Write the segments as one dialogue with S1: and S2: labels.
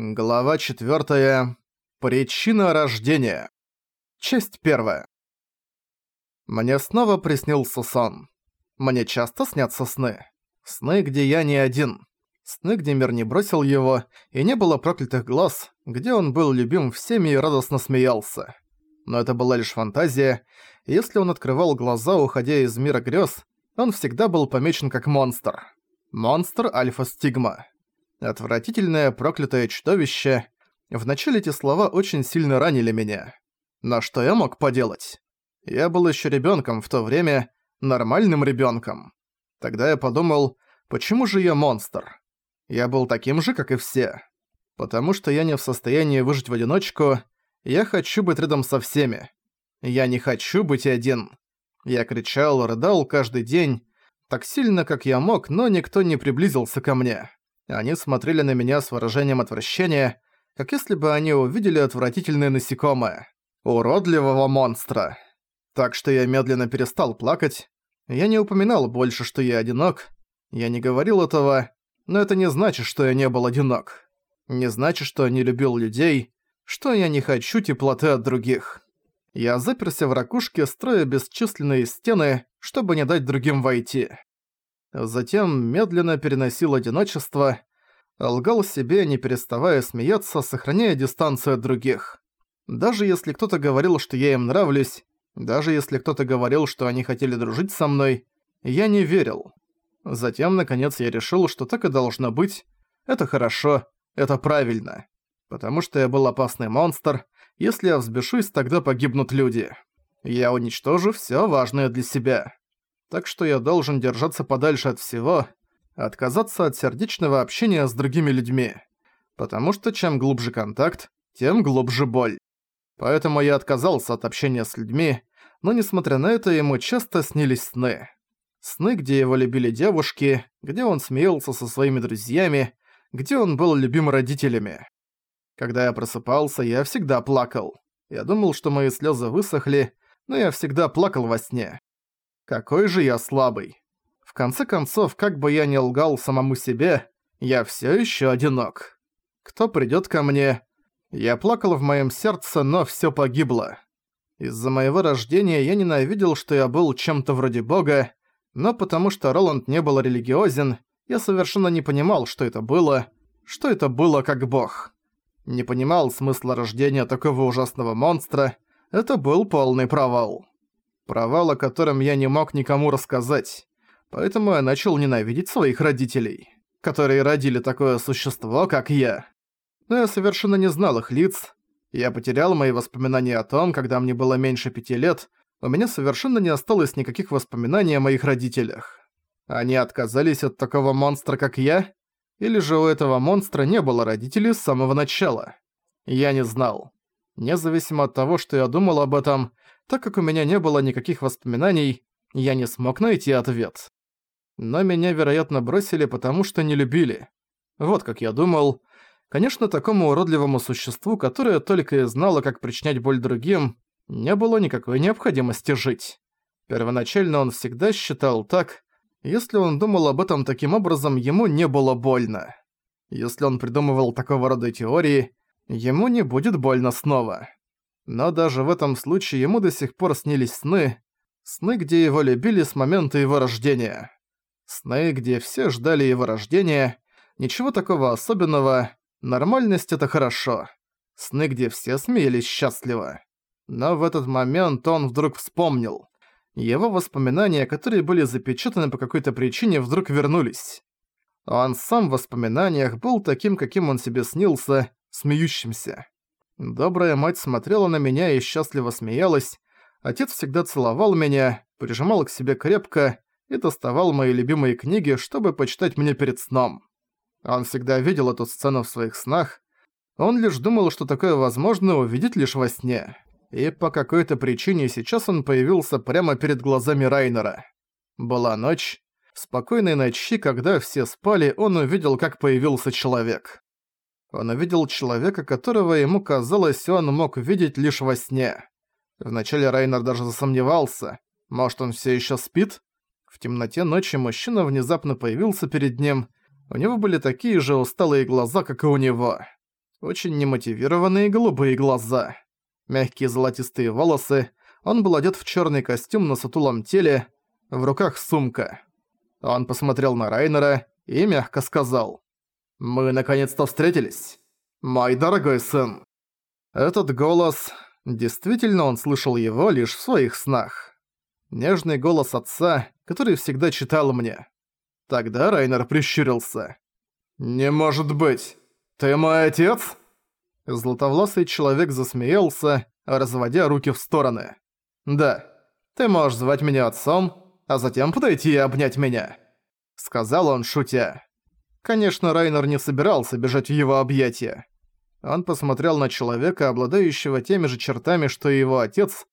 S1: Глава 4. Причина рождения. Часть 1. Мне снова приснился сон. Мне часто снятся сны. Сны, где я не один. Сны, где мир не бросил его, и не было проклятых глаз, где он был любим всеми и радостно смеялся. Но это была лишь фантазия, если он открывал глаза, уходя из мира грез, он всегда был помечен как монстр. Монстр Альфа-Стигма. Отвратительное проклятое чудовище. Вначале эти слова очень сильно ранили меня. Но что я мог поделать? Я был еще ребенком в то время, нормальным ребенком. Тогда я подумал, почему же я монстр? Я был таким же, как и все. Потому что я не в состоянии выжить в одиночку, я хочу быть рядом со всеми. Я не хочу быть один. Я кричал, рыдал каждый день, так сильно, как я мог, но никто не приблизился ко мне. Они смотрели на меня с выражением отвращения, как если бы они увидели отвратительное насекомое. Уродливого монстра. Так что я медленно перестал плакать. Я не упоминал больше, что я одинок. Я не говорил этого, но это не значит, что я не был одинок. Не значит, что я не любил людей, что я не хочу теплоты от других. Я заперся в ракушке, строя бесчисленные стены, чтобы не дать другим войти. Затем медленно переносил одиночество, лгал себе, не переставая смеяться, сохраняя дистанцию от других. Даже если кто-то говорил, что я им нравлюсь, даже если кто-то говорил, что они хотели дружить со мной, я не верил. Затем, наконец, я решил, что так и должно быть. Это хорошо, это правильно. Потому что я был опасный монстр, если я взбешусь, тогда погибнут люди. Я уничтожу всё важное для себя так что я должен держаться подальше от всего, отказаться от сердечного общения с другими людьми. Потому что чем глубже контакт, тем глубже боль. Поэтому я отказался от общения с людьми, но несмотря на это, ему часто снились сны. Сны, где его любили девушки, где он смеялся со своими друзьями, где он был любим родителями. Когда я просыпался, я всегда плакал. Я думал, что мои слезы высохли, но я всегда плакал во сне. Какой же я слабый. В конце концов, как бы я ни лгал самому себе, я все еще одинок. Кто придет ко мне? Я плакал в моем сердце, но все погибло. Из-за моего рождения я ненавидел, что я был чем-то вроде бога, но потому что Роланд не был религиозен, я совершенно не понимал, что это было, что это было как бог. Не понимал смысла рождения такого ужасного монстра, это был полный провал провал, о котором я не мог никому рассказать. Поэтому я начал ненавидеть своих родителей, которые родили такое существо, как я. Но я совершенно не знал их лиц. Я потерял мои воспоминания о том, когда мне было меньше пяти лет, у меня совершенно не осталось никаких воспоминаний о моих родителях. Они отказались от такого монстра, как я? Или же у этого монстра не было родителей с самого начала? Я не знал. Независимо от того, что я думал об этом, так как у меня не было никаких воспоминаний, я не смог найти ответ. Но меня, вероятно, бросили, потому что не любили. Вот как я думал. Конечно, такому уродливому существу, которое только и знало, как причинять боль другим, не было никакой необходимости жить. Первоначально он всегда считал так. Если он думал об этом таким образом, ему не было больно. Если он придумывал такого рода теории, ему не будет больно снова. Но даже в этом случае ему до сих пор снились сны, сны, где его любили с момента его рождения. Сны, где все ждали его рождения, ничего такого особенного, нормальность — это хорошо. Сны, где все смеялись счастливо. Но в этот момент он вдруг вспомнил. Его воспоминания, которые были запечатаны по какой-то причине, вдруг вернулись. Он сам в воспоминаниях был таким, каким он себе снился, смеющимся. Добрая мать смотрела на меня и счастливо смеялась. Отец всегда целовал меня, прижимал к себе крепко и доставал мои любимые книги, чтобы почитать мне перед сном. Он всегда видел эту сцену в своих снах. Он лишь думал, что такое возможно увидеть лишь во сне. И по какой-то причине сейчас он появился прямо перед глазами Райнера. Была ночь. В спокойной ночи, когда все спали, он увидел, как появился человек. Он увидел человека, которого ему казалось, он мог видеть лишь во сне. Вначале Райнер даже засомневался. Может, он все еще спит? В темноте ночи мужчина внезапно появился перед ним. У него были такие же усталые глаза, как и у него. Очень немотивированные голубые глаза. Мягкие золотистые волосы. Он был одет в черный костюм на сутулом теле, в руках сумка. Он посмотрел на Райнера и мягко сказал. «Мы наконец-то встретились, мой дорогой сын». Этот голос... Действительно, он слышал его лишь в своих снах. Нежный голос отца, который всегда читал мне. Тогда Райнер прищурился. «Не может быть! Ты мой отец?» Златовласый человек засмеялся, разводя руки в стороны. «Да, ты можешь звать меня отцом, а затем подойти и обнять меня», — сказал он, шутя. Конечно, Райнер не собирался бежать в его объятия. Он посмотрел на человека, обладающего теми же чертами, что и его отец,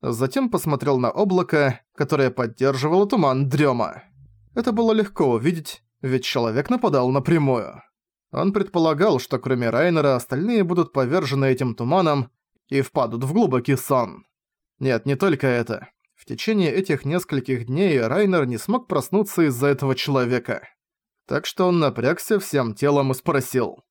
S1: затем посмотрел на облако, которое поддерживало туман дрема. Это было легко увидеть, ведь человек нападал напрямую. Он предполагал, что кроме Райнера остальные будут повержены этим туманом и впадут в глубокий сон. Нет, не только это. В течение этих нескольких дней Райнер не смог проснуться из-за этого человека. Так что он напрягся всем телом и спросил.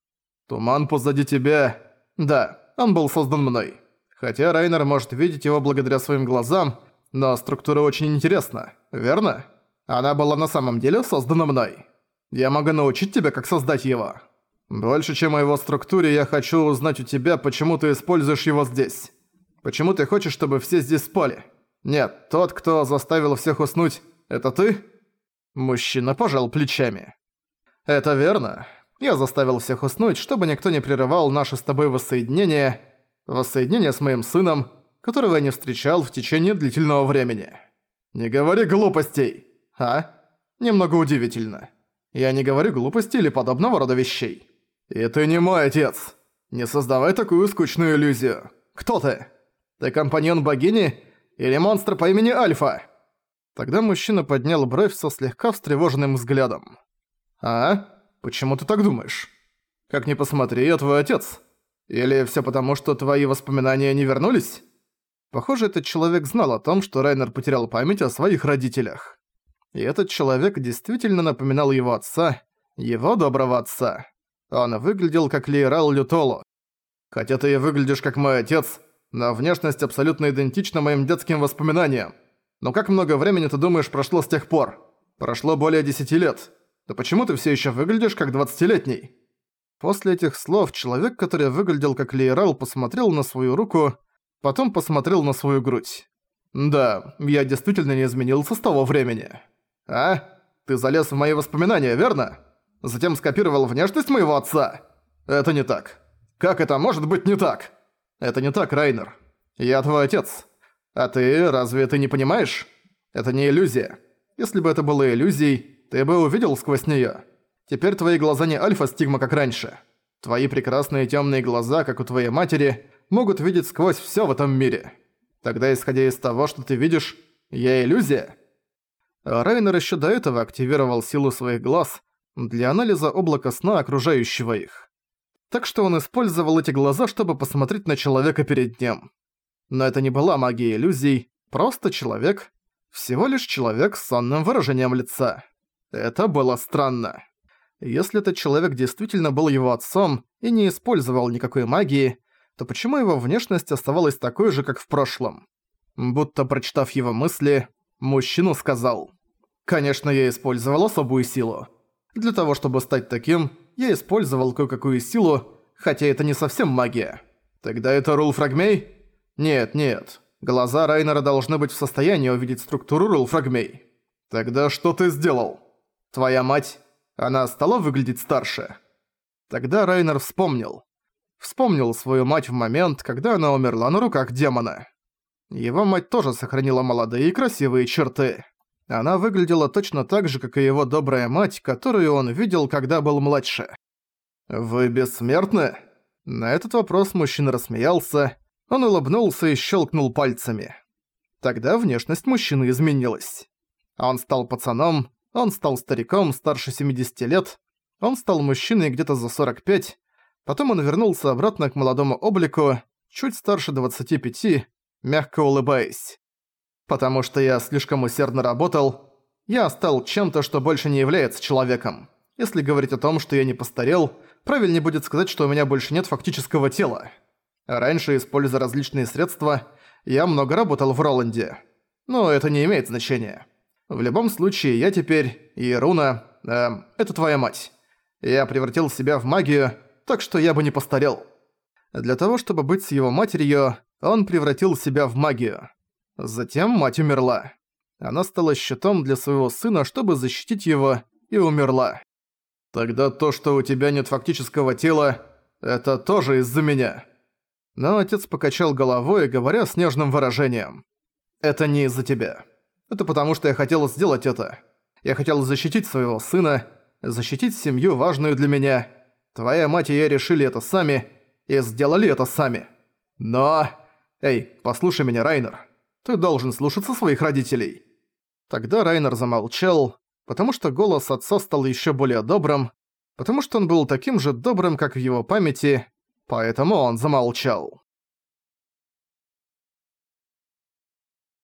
S1: «Туман позади тебя...» «Да, он был создан мной. Хотя Райнер может видеть его благодаря своим глазам, но структура очень интересна, верно? Она была на самом деле создана мной. Я могу научить тебя, как создать его. Больше, чем о его структуре, я хочу узнать у тебя, почему ты используешь его здесь. Почему ты хочешь, чтобы все здесь спали? Нет, тот, кто заставил всех уснуть, это ты?» Мужчина пожал плечами. «Это верно. Я заставил всех уснуть, чтобы никто не прерывал наше с тобой воссоединение, воссоединение с моим сыном, которого я не встречал в течение длительного времени. Не говори глупостей, а? Немного удивительно. Я не говорю глупостей или подобного рода вещей. И ты не мой отец. Не создавай такую скучную иллюзию. Кто ты? Ты компаньон богини или монстр по имени Альфа?» Тогда мужчина поднял бровь со слегка встревоженным взглядом. «А? Почему ты так думаешь? Как ни посмотри, я твой отец. Или всё потому, что твои воспоминания не вернулись?» Похоже, этот человек знал о том, что Райнер потерял память о своих родителях. И этот человек действительно напоминал его отца, его доброго отца. Он выглядел как Лейрал Лютоло. Хотя ты и выглядишь как мой отец, но внешность абсолютно идентична моим детским воспоминаниям. Но как много времени ты думаешь прошло с тех пор? Прошло более десяти лет. Да почему ты все еще выглядишь как двадцатилетний?» После этих слов человек, который выглядел как Лейрал, посмотрел на свою руку, потом посмотрел на свою грудь. «Да, я действительно не изменился с того времени. А? Ты залез в мои воспоминания, верно? Затем скопировал внешность моего отца? Это не так. Как это может быть не так? Это не так, Райнер. Я твой отец. А ты, разве ты не понимаешь? Это не иллюзия. Если бы это было иллюзией, ты бы увидел сквозь неё. Теперь твои глаза не альфа-стигма, как раньше. Твои прекрасные тёмные глаза, как у твоей матери, могут видеть сквозь всё в этом мире. Тогда, исходя из того, что ты видишь, я иллюзия?» Райнер ещё до этого активировал силу своих глаз для анализа облака сна, окружающего их. Так что он использовал эти глаза, чтобы посмотреть на человека перед ним. Но это не была магия иллюзий, просто человек, всего лишь человек с сонным выражением лица. Это было странно. Если этот человек действительно был его отцом и не использовал никакой магии, то почему его внешность оставалась такой же, как в прошлом? Будто прочитав его мысли, мужчина сказал, «Конечно, я использовал особую силу. Для того, чтобы стать таким, я использовал кое-какую силу, хотя это не совсем магия. Тогда это рул фрагмей? Нет, нет. Глаза Райнера должны быть в состоянии увидеть структуру рул фрагмей. Тогда что ты сделал?» Твоя мать, она стала выглядеть старше?» Тогда Райнер вспомнил. Вспомнил свою мать в момент, когда она умерла на руках демона. Его мать тоже сохранила молодые и красивые черты. Она выглядела точно так же, как и его добрая мать, которую он видел, когда был младше. «Вы бессмертны?» На этот вопрос мужчина рассмеялся, он улыбнулся и щелкнул пальцами. Тогда внешность мужчины изменилась. Он стал пацаном, он стал стариком старше 70 лет, он стал мужчиной где-то за 45, потом он вернулся обратно к молодому облику, чуть старше 25, мягко улыбаясь. Потому что я слишком усердно работал, я стал чем-то, что больше не является человеком. Если говорить о том, что я не постарел, Правильнее будет сказать, что у меня больше нет фактического тела. Раньше, используя различные средства, я много работал в Роланде. Но это не имеет значения. В любом случае, я теперь... Ируна... Э, это твоя мать. Я превратил себя в магию, так что я бы не постарел. Для того, чтобы быть с его матерью, он превратил себя в магию. Затем мать умерла. Она стала щитом для своего сына, чтобы защитить его, и умерла. Тогда то, что у тебя нет фактического тела, это тоже из-за меня. Но отец покачал головой, говоря с нежным выражением. Это не из-за тебя. Это потому, что я хотел сделать это. Я хотел защитить своего сына, защитить семью, важную для меня. Твоя мать и я решили это сами, и сделали это сами. Но... Эй, послушай меня, Райнер. Ты должен слушаться своих родителей. Тогда Райнер замолчал, потому что голос отца стал еще более добрым, потому что он был таким же добрым, как в его памяти, поэтому он замолчал.